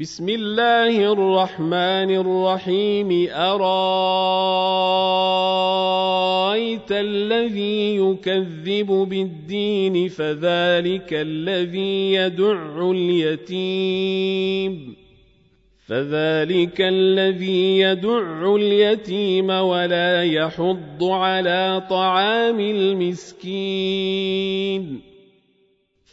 بسم الله الرحمن الرحيم أرايت الذي يكذب بالدين فذلك الذي يدع اليتيم فذلك الذي يدع اليتيم ولا يحض على طعام المسكين